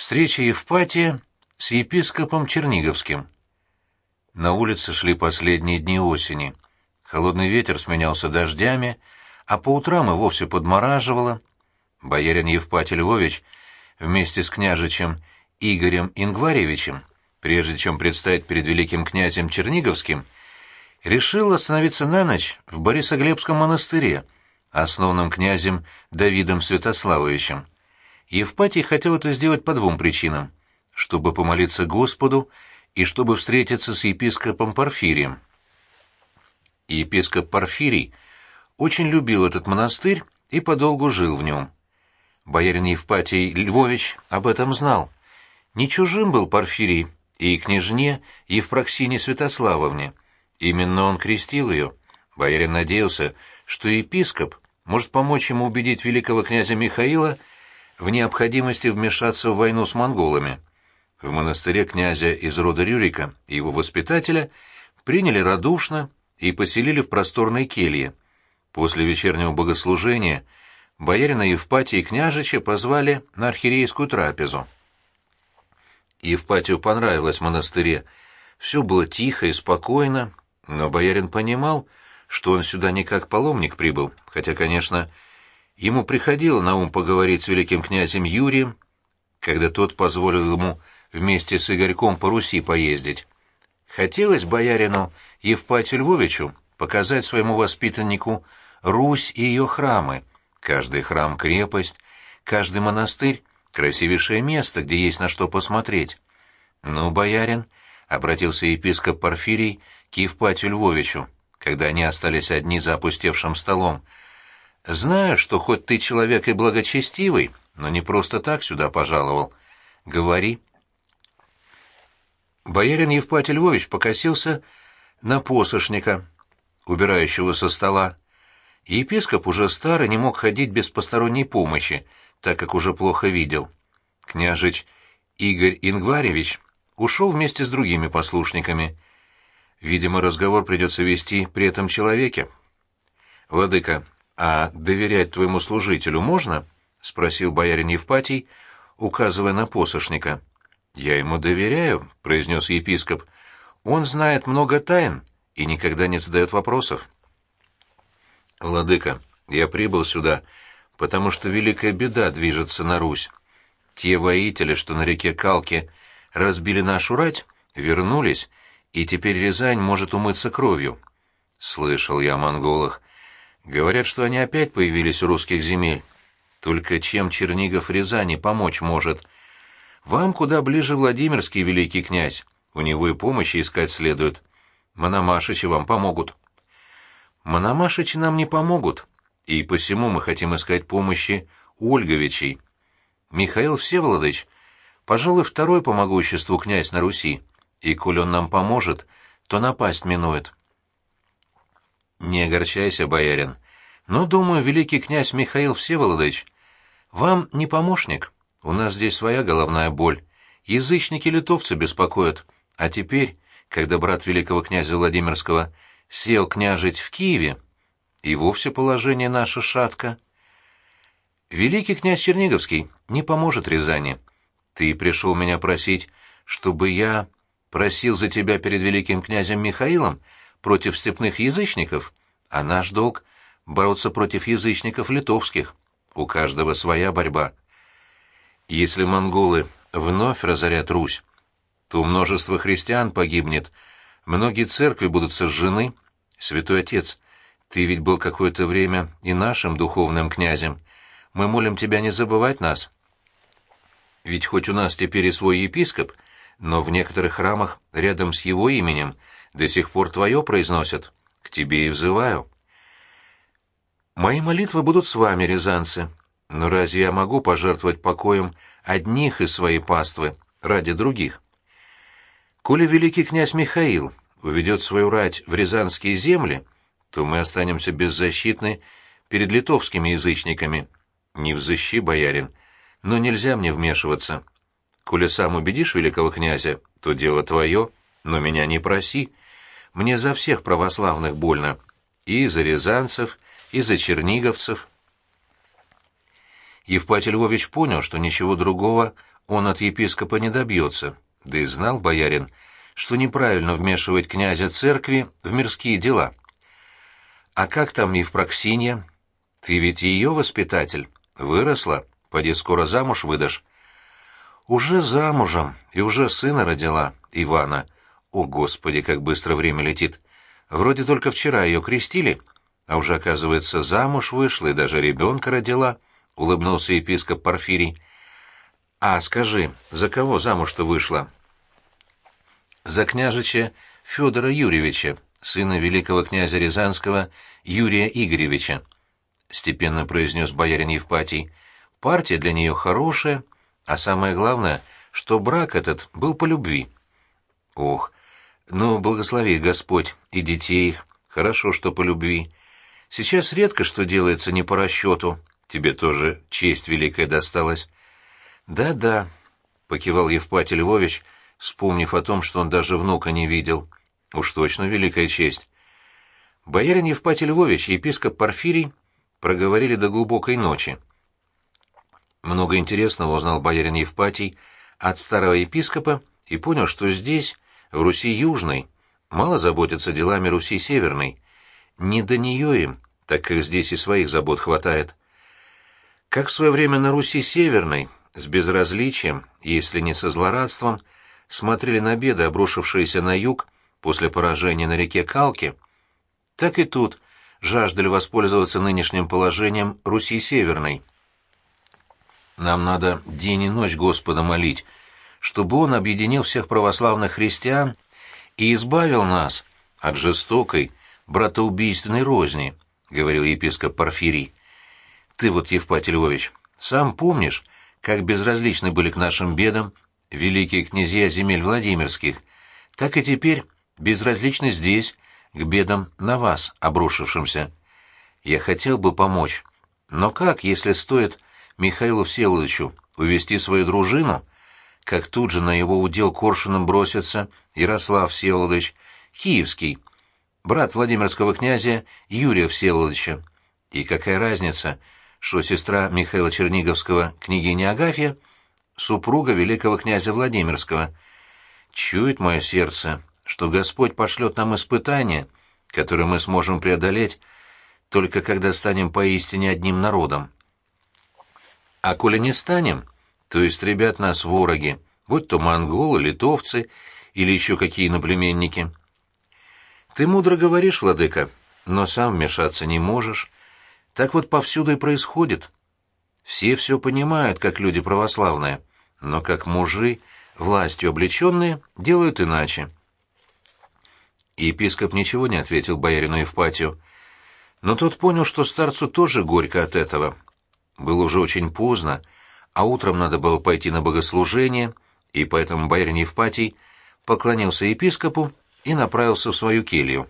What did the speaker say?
Встреча Евпатия с епископом Черниговским. На улице шли последние дни осени. Холодный ветер сменялся дождями, а по утрам и вовсе подмораживало. Боярин Евпатий Львович вместе с княжичем Игорем Ингваревичем, прежде чем предстать перед великим князем Черниговским, решил остановиться на ночь в Борисоглебском монастыре, основанном князем Давидом Святославовичем. Евпатий хотел это сделать по двум причинам — чтобы помолиться Господу и чтобы встретиться с епископом Порфирием. Епископ Порфирий очень любил этот монастырь и подолгу жил в нем. Боярин Евпатий Львович об этом знал. Не чужим был Порфирий и княжне Евпроксине Святославовне. Именно он крестил ее. Боярин надеялся, что епископ может помочь ему убедить великого князя Михаила в необходимости вмешаться в войну с монголами. В монастыре князя из рода Рюрика и его воспитателя приняли радушно и поселили в просторной келье. После вечернего богослужения боярина Евпатия и княжича позвали на архиерейскую трапезу. Евпатию понравилось в монастыре. Все было тихо и спокойно, но боярин понимал, что он сюда не как паломник прибыл, хотя, конечно, ему приходило на ум поговорить с великим князем Юрием, когда тот позволил ему вместе с Игорьком по Руси поездить. Хотелось боярину Евпатию Львовичу показать своему воспитаннику Русь и ее храмы. Каждый храм — крепость, каждый монастырь — красивейшее место, где есть на что посмотреть. «Ну, боярин», — обратился епископ Порфирий к Евпатию Львовичу, когда они остались одни за опустевшим столом, — «знаю, что хоть ты человек и благочестивый, но не просто так сюда пожаловал. Говори». Боярин Евпатий Львович покосился на посошника, убирающего со стола. Епископ уже старый не мог ходить без посторонней помощи, так как уже плохо видел. Княжич Игорь Ингваревич ушел вместе с другими послушниками. Видимо, разговор придется вести при этом человеке. «Владыка, а доверять твоему служителю можно?» — спросил боярин Евпатий, указывая на посошника. «Я ему доверяю», — произнес епископ. «Он знает много тайн и никогда не задает вопросов». «Владыка, я прибыл сюда, потому что великая беда движется на Русь. Те воители, что на реке Калке разбили нашу рать, вернулись, и теперь Рязань может умыться кровью». «Слышал я о монголах. Говорят, что они опять появились у русских земель. Только чем Чернигов Рязани помочь может?» Вам куда ближе Владимирский великий князь. У него и помощи искать следует. Мономашичи вам помогут. Мономашичи нам не помогут, и посему мы хотим искать помощи Ольговичей. Михаил Всеволодович, пожалуй, второй по могуществу князь на Руси, и коль он нам поможет, то напасть минует. Не огорчайся, боярин, но, думаю, великий князь Михаил Всеволодович вам не помощник. У нас здесь своя головная боль. Язычники-литовцы беспокоят. А теперь, когда брат великого князя Владимирского сел княжить в Киеве, и вовсе положение наше шатко. Великий князь Черниговский не поможет Рязани. Ты пришел меня просить, чтобы я просил за тебя перед великим князем Михаилом против степных язычников, а наш долг — бороться против язычников литовских. У каждого своя борьба. Если монголы вновь разорят Русь, то множество христиан погибнет, многие церкви будут сожжены. Святой Отец, ты ведь был какое-то время и нашим духовным князем. Мы молим тебя не забывать нас. Ведь хоть у нас теперь и свой епископ, но в некоторых храмах рядом с его именем до сих пор твое произносят. К тебе и взываю. Мои молитвы будут с вами, рязанцы, но разве я могу пожертвовать покоем одних из своей паствы ради других? Коли великий князь Михаил уведет свою рать в рязанские земли, то мы останемся беззащитны перед литовскими язычниками. Не взыщи, боярин, но нельзя мне вмешиваться. Коли сам убедишь великого князя, то дело твое, но меня не проси. Мне за всех православных больно. И за рязанцев, и за черниговцев. Евпатий Львович понял, что ничего другого он от епископа не добьется, да и знал боярин, что неправильно вмешивать князя церкви в мирские дела. «А как там Евпроксинья? Ты ведь ее воспитатель. Выросла, поди скоро замуж выдашь». «Уже замужем и уже сына родила, Ивана. О, Господи, как быстро время летит. Вроде только вчера ее крестили, а уже, оказывается, замуж вышла и даже ребенка родила», — улыбнулся епископ Порфирий. «А скажи, за кого замуж-то вышла?» «За княжича Федора Юрьевича, сына великого князя Рязанского Юрия Игоревича», — степенно произнес боярин Евпатий. «Партия для нее хорошая, а самое главное, что брак этот был по любви». «Ох, ну, благослови Господь и детей их, хорошо, что по любви. Сейчас редко что делается не по расчету, тебе тоже честь великая досталась». «Да-да», — покивал Евпатий Львович, вспомнив о том, что он даже внука не видел. «Уж точно великая честь». Боярин Евпатий Львович и епископ Порфирий проговорили до глубокой ночи. Много интересного узнал боярин Евпатий от старого епископа и понял, что здесь, в Руси Южной, мало заботятся делами Руси Северной. Не до нее им, так как здесь и своих забот хватает. Как в свое время на Руси Северной, с безразличием, если не со злорадством, смотрели на беды, обрушившиеся на юг после поражения на реке Калки, так и тут жаждали воспользоваться нынешним положением Руси Северной. Нам надо день и ночь Господа молить, чтобы Он объединил всех православных христиан и избавил нас от жестокой, братоубийственной розни, — говорил епископ Порфирий. Ты вот, Евпатий Львович, сам помнишь, как безразличны были к нашим бедам великие князья земель Владимирских, так и теперь безразличны здесь к бедам на вас, обрушившимся. Я хотел бы помочь, но как, если стоит Михаилу Всеволодовичу увести свою дружину, как тут же на его удел коршуном бросится Ярослав Всеволодович, Киевский, брат Владимирского князя Юрия Всеволодовича. И какая разница, что сестра Михаила Черниговского, княгиня Агафья, супруга великого князя Владимирского. Чует мое сердце, что Господь пошлет нам испытания, которые мы сможем преодолеть, только когда станем поистине одним народом. А коли не станем, то истребят нас вороги, будь то монголы, литовцы или еще какие наплеменники. Ты мудро говоришь, владыка, но сам вмешаться не можешь. Так вот повсюду и происходит. Все все понимают, как люди православные, но как мужи, властью облеченные, делают иначе. Епископ ничего не ответил боярину Евпатию, но тот понял, что старцу тоже горько от этого. Было уже очень поздно, а утром надо было пойти на богослужение, и поэтому боярин Евпатий поклонился епископу и направился в свою келью.